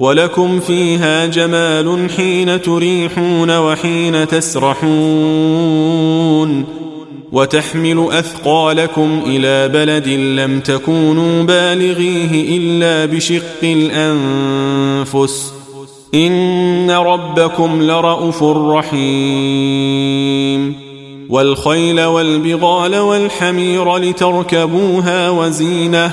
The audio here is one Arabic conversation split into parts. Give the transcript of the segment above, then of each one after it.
ولكم فيها جمال حين تريحون وحين تسرحون وتحمل أثقالكم إلى بلد لم تكونوا بالغيه إلا بشق الأنفس إن ربكم لرءوف رحيم والخيل والبغال والحمير لتركبوها وزينة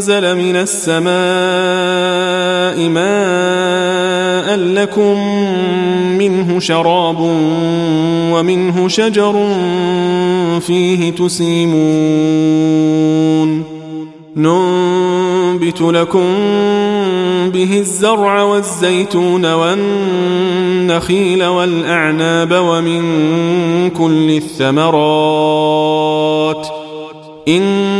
أنزل من السماء ماء لكم منه شراب ومنه شجر فيه تسيمون. ننبت لكم به الزرع والزيتون والنخيل والأعناب ومن كل الثمرات. إن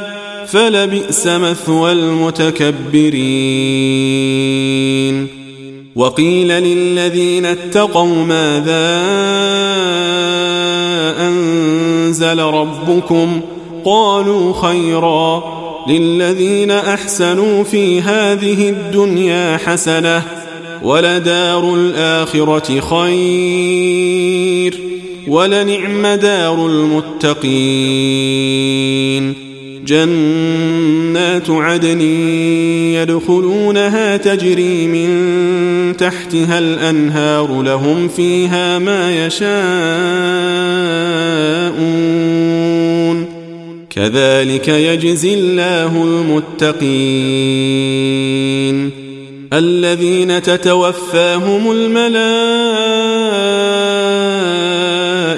فلبئس مثوى المتكبرين. وقيل للذين اتقوا ماذا أنزل ربكم؟ قالوا خيرا. للذين أحسنوا في هذه الدنيا حسنة ولدار الآخرة خير ولنعم دار المتقين. جنات عدن يدخلونها تجري من تحتها الأنهار لهم فيها ما يشاءون. كذلك يجزي الله المتقين. الذين تتوفاهم الملائكة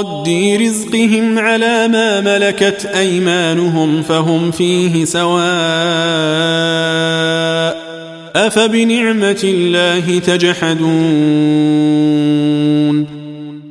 رادي رزقهم على ما ملكت أيمانهم فهم فيه سواء أفبنعمة الله تجحدون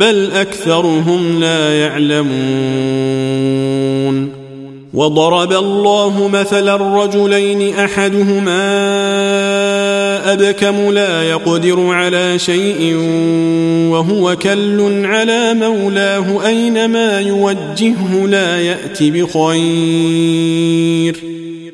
بل أكثرهم لا يعلمون. وضرب الله مثلا الرجلين أحدهما أبكم لا يقدر على شيء وهو كل على مولاه أينما يوجهه لا يات بخير.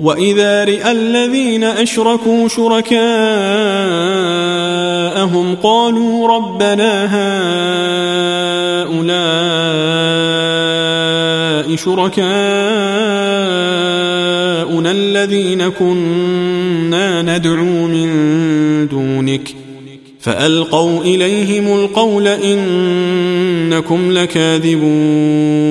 وإذا راى الذين أشركوا شركاءهم قالوا ربنا هؤلاء شركاؤنا الذين كنا ندعو من دونك فألقوا إليهم القول إنكم لكاذبون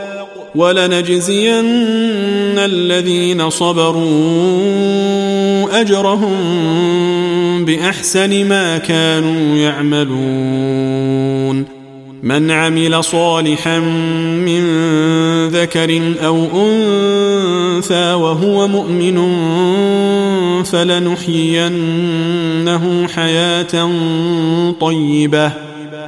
ولنجزين الذين صبروا أجرهم بأحسن ما كانوا يعملون. من عمل صالحا من ذكر أو أنثى وهو مؤمن فلنحيينه حياة طيبة.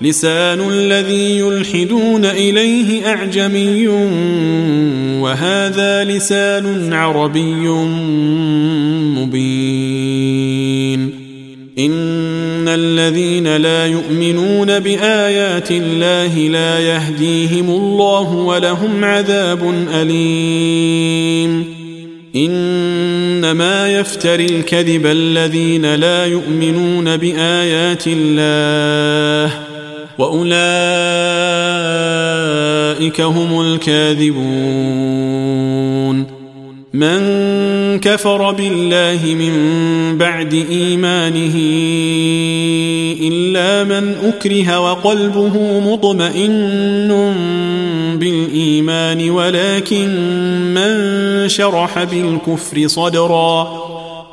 لسان الذي يلحدون إليه أعجمي وهذا لسان عربي مبين. إن الذين لا يؤمنون بآيات الله لا يهديهم الله ولهم عذاب أليم. إنما يفتري الكذب الذين لا يؤمنون بآيات الله. وأولئك هم الكاذبون. من كفر بالله من بعد إيمانه إلا من أكره وقلبه مطمئن بالإيمان ولكن من شرح بالكفر صدرا.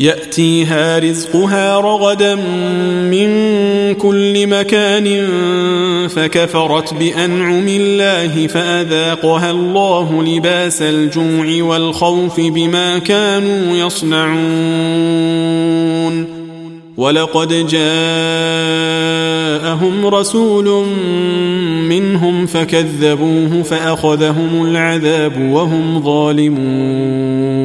يأتيها رزقها رغدا من كل مكان فكفرت بأنعم الله فأذاقها الله لباس الجوع والخوف بما كانوا يصنعون. ولقد جاءهم رسول منهم فكذبوه فأخذهم العذاب وهم ظالمون.